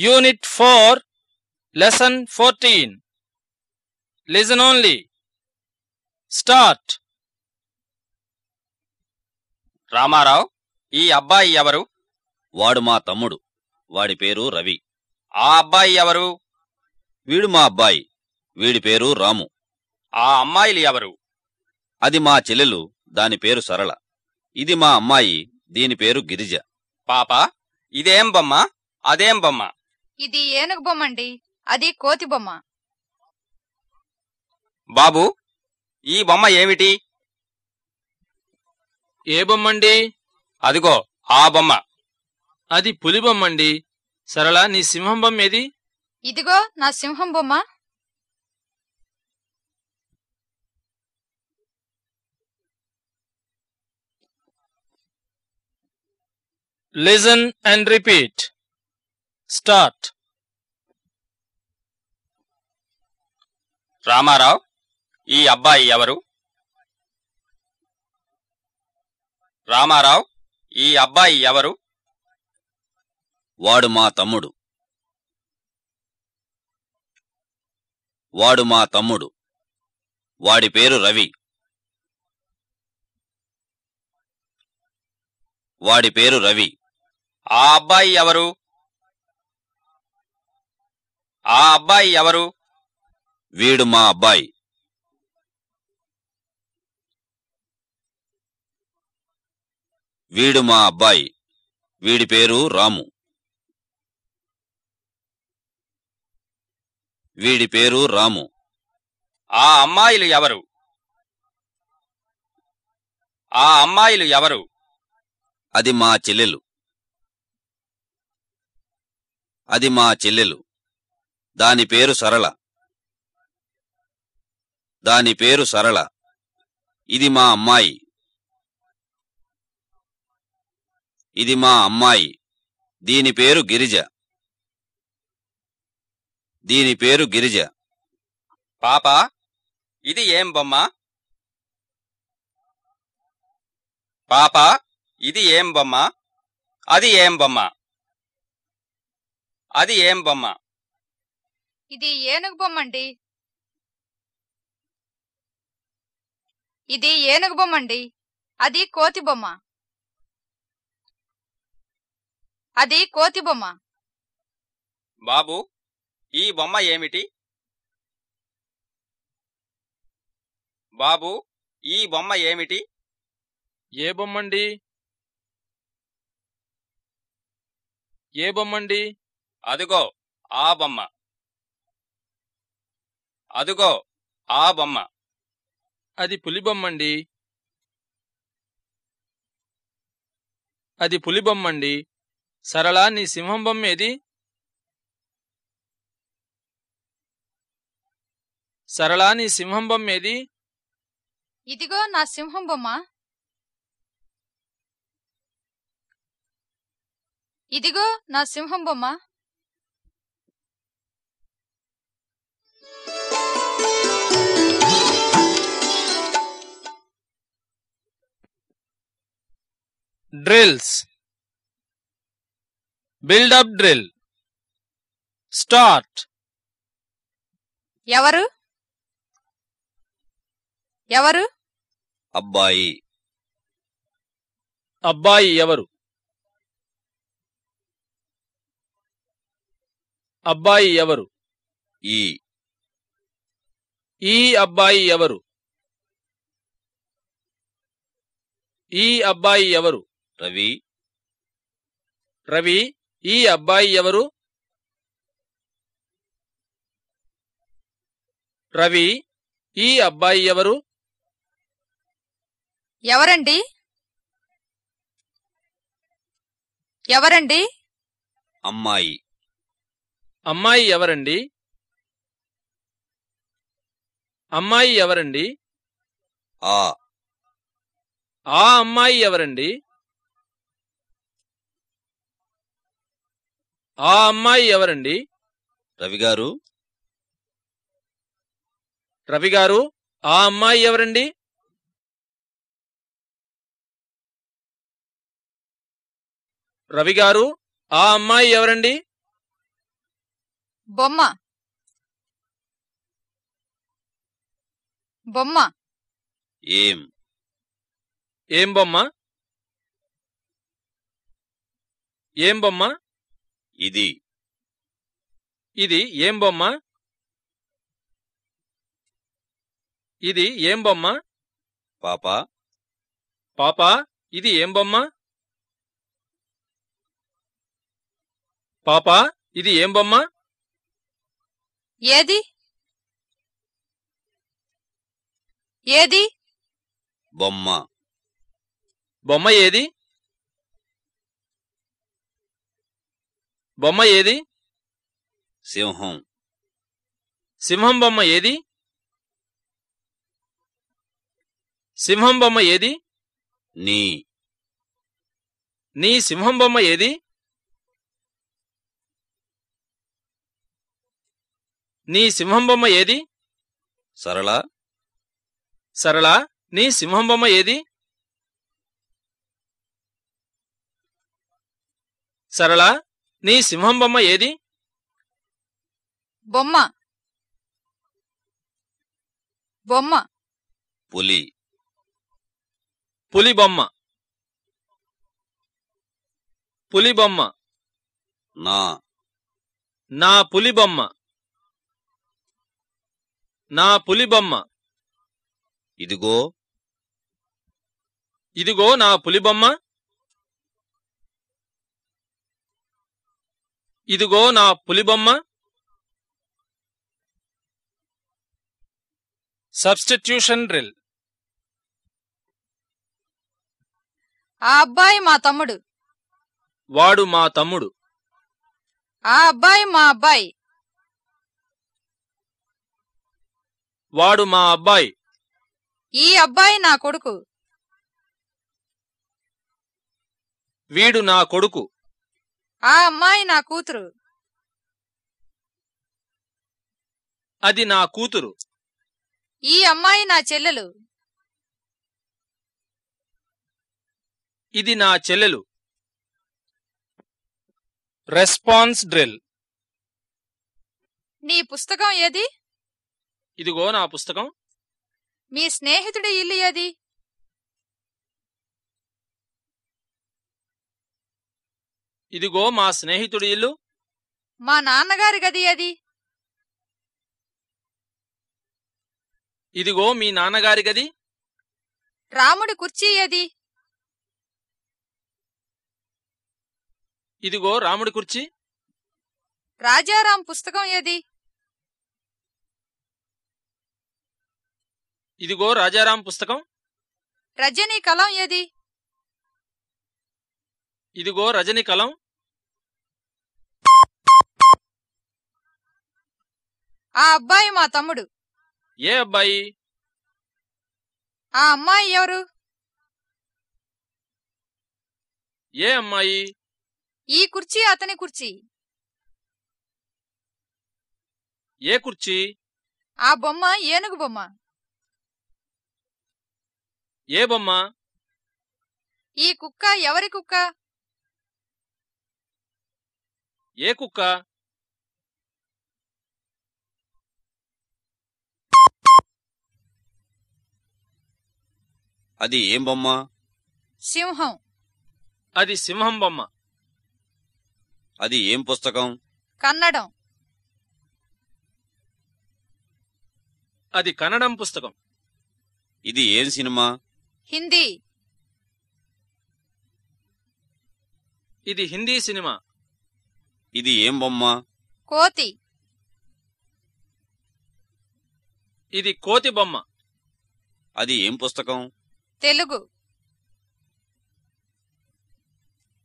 Unit 4, Lesson 14. Listen only. Start. Ramarao ఈ అబ్బాయి ఎవరు? వాడు మా తమ్ముడు. వాడి పేరు రవి. ఆ అబ్బాయి ఎవరు? వీడు మా అబ్బాయి. వీడి పేరు రాము. ఆ అమ్మాయిలు ఎవరు? అది మా చెల్లెలు. దాని పేరు సరళ. ఇది మా అమ్మాయి. దీని పేరు గిరిజ. పాప ఇదేం బొమ్మ? అదేం బొమ్మ? ఇది ఏనుగు బొమ్మ అండి అది కోతి బొమ్మ. బాబు ఈ బొమ్మ ఏమిటి? ఏ బొమ్మండి? అదిగో ఆ బొమ్మ. అది పులి బొమ్మండి. సరళ నీ సింహం బొమ్మ ఏది? ఇదిగో నా సింహం బొమ్మ. Listen and repeat. Start. Ramarao ఈ అబ్బాయి ఎవరు? రామారావు ఈ అబ్బాయి ఎవరు? వాడు మా తమ్ముడు. వాడు మా తమ్ముడు. వాడి పేరు రవి. వాడి పేరు రవి. ఆ అబ్బాయి ఎవరు? ఆ అబ్బాయి ఎవరు? వీడు మా అబ్బాయి. వీడు మా అబ్బాయి. వీడి పేరు రాము. వీడి పేరు రాము. ఆ అమ్మాయిలు ఎవరు? ఆ అమ్మాయిలు ఎవరు? అది మా చెల్లెలు. అది మా చెల్లెలు. దాని పేరు సరళ. దాని పేరు సరళ. ఇది మా అమ్మాయి. ఇది మా అమ్మాయి. దీని పేరు గిరిజ. దీని పేరు గిరిజ. పాప ఇది ఏం బొమ్మ? పాప ఇది ఏం బొమ్మ? అది ఏం బొమ్మ? అది ఏం బొమ్మ? ఇది ఏనుగు బొమ్మ అండి ఇది ఏనుగు బొమ్మ అండి అది కోతి బొమ్మ. అది కోతి బొమ్మ. బాబు ఈ బొమ్మ ఏమిటి? బాబు ఈ బొమ్మ ఏమిటి? ఏ బొమ్మండి? ఏ బొమ్మండి? అదుగో ఆ బొమ్మ. అదుగో ఆ బొమ్మ. అది పులి బొమ్మండి. అది పులి బొమ్మండి. సరళ నీ సింహం బొమ్మ ఏది? సరళ నీ సింహం బొమ్మ ఏది? ఇదిగో నా సింహం బొమ్మ. ఇదిగో నా సింహం బొమ్మ. Drills. Build up drill. Start. ఎవరు? ఎవరు? అబ్బాయి. అబ్బాయి ఎవరు? అబ్బాయి ఎవరు? ఈ. ఈ అబ్బాయి ఎవరు? ఈ అబ్బాయి ఎవరు? రవి. రవి ఈ అబ్బాయి ఎవరు? రవి ఈ అబ్బాయి ఎవరు? ఎవరండి? ఎవరండి? అమ్మాయి. అమ్మాయి ఎవరండి? అమ్మాయి ఎవరండి? ఆ. ఆ అమ్మాయి ఎవరండి? ఆ అమ్మాయి ఎవరండి? రవి గారు. రవి గారు ఆ అమ్మాయి ఎవరండి? రవి గారు ఆ అమ్మాయి ఎవరండి? బొమ్మ. బొమ్మ. ఏం? ఏం బొమ్మ? ఏం బొమ్మ? ఇది. ఇది ఏం బొమ్మ? ఇది ఏం బొమ్మ? పాప. పాపా ఇది ఏం బొమ్మ? పాపా ఇది ఏం బొమ్మ? ఏది? ఏది? బొమ్మ. బొమ్మ ఏది? బొమ్మ ఏది? సింహం. సింహం బొమ్మ ఏది? సింహం బొమ్మ ఏది? నీ. నీ సింహం బొమ్మ ఏది? నీ సింహం బొమ్మ ఏది? సరళ. సరళ. నీ సింహం బొమ్మ ఏది? సరళ. నీ సింహం బొమ్మ ఏది? బొమ్మ. బొమ్మ. పులి. పులి బొమ్మ. పులి బొమ్మ. నా. నా పులి బొమ్మ. నా పులి బొమ్మ. ఇదిగో. ఇదిగో నా పులి బొమ్మ. ఇదిగో నా పులి బొమ్మ సబ్స్టిట్యూషన్ డ్రిల్ ఆ అబ్బాయి మా తమ్ముడు. వాడు మా తమ్ముడు. ఆ అబ్బాయి మా అబ్బాయి. వాడు మా అబ్బాయి. ఈ అబ్బాయి నా కొడుకు. వీడు నా కొడుకు. ఆ అమ్మాయి నా కూతురు. అది నా కూతురు. ఈ అమ్మాయి నా చెల్లెలు. ఇది నా చెల్లెలు. Response drill. నీ పుస్తకం ఏది? ఇదిగో నా పుస్తకం. మీ స్నేహితుడి ఇల్లు ఏది? ఇదిగో మా స్నేహితుడి ఇల్లు. మా నాన్నగారి గది ఏది ఇదిగో మీ నాన్నగారి గది. రాముడి కుర్చీ ఏది ఇదిగో రాముడి కుర్చీ. రాజారాం పుస్తకం ఏది? ఇదిగో రాజారాం పుస్తకం. రజనీ కలం ఏది? ఇదిగో రజని కలం. ఆ అబ్బాయి మా తమ్ముడు. ఏ అబ్బాయి? ఆ అమ్మాయి ఎవరు? ఏ అమ్మాయి? ఈ కుర్చీ అతని కుర్చీ. ఏ కుర్చీ? ఆ బొమ్మ ఏనుగు బొమ్మ. ఏ బొమ్మ? ఈ కుక్క ఎవరి కుక్క? ఏ కుక్క? అది ఏం బొమ్మ? సింహం. అది సింహం బొమ్మ. అది ఏం పుస్తకం? కన్నడం. అది కన్నడం పుస్తకం. ఇది ఏం సినిమా? హిందీ. ఇది హిందీ సినిమా. ఇది ఏం బొమ్మ? కోతి. ఇది కోతి బొమ్మ. అది ఏం పుస్తకం? తెలుగు.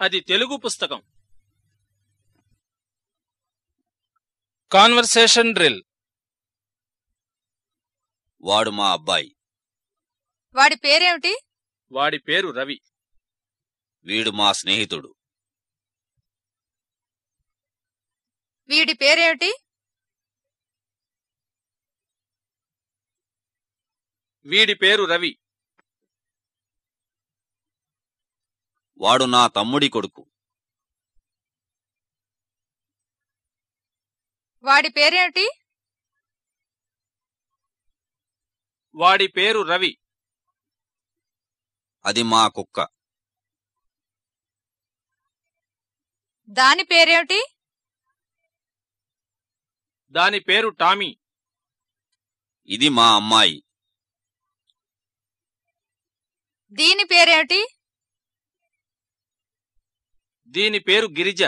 అది తెలుగు పుస్తకం. కాన్వర్సేషన్ డ్రిల్ వాడు మా అబ్బాయి. వాడి పేరేమిటి? వాడి పేరు రవి. వీడు మా స్నేహితుడు. వీడి పేరేమిటి? వీడి పేరు రవి. వాడు నా తమ్ముడి కొడుకు. వాడి పేరేమిటి? వాడి పేరు రవి. అది మా కుక్క. దాని పేరేమిటి? దాని పేరు టామీ. ఇది మా అమ్మాయి. దీని పేరేమిటి? దీని పేరు గిరిజ.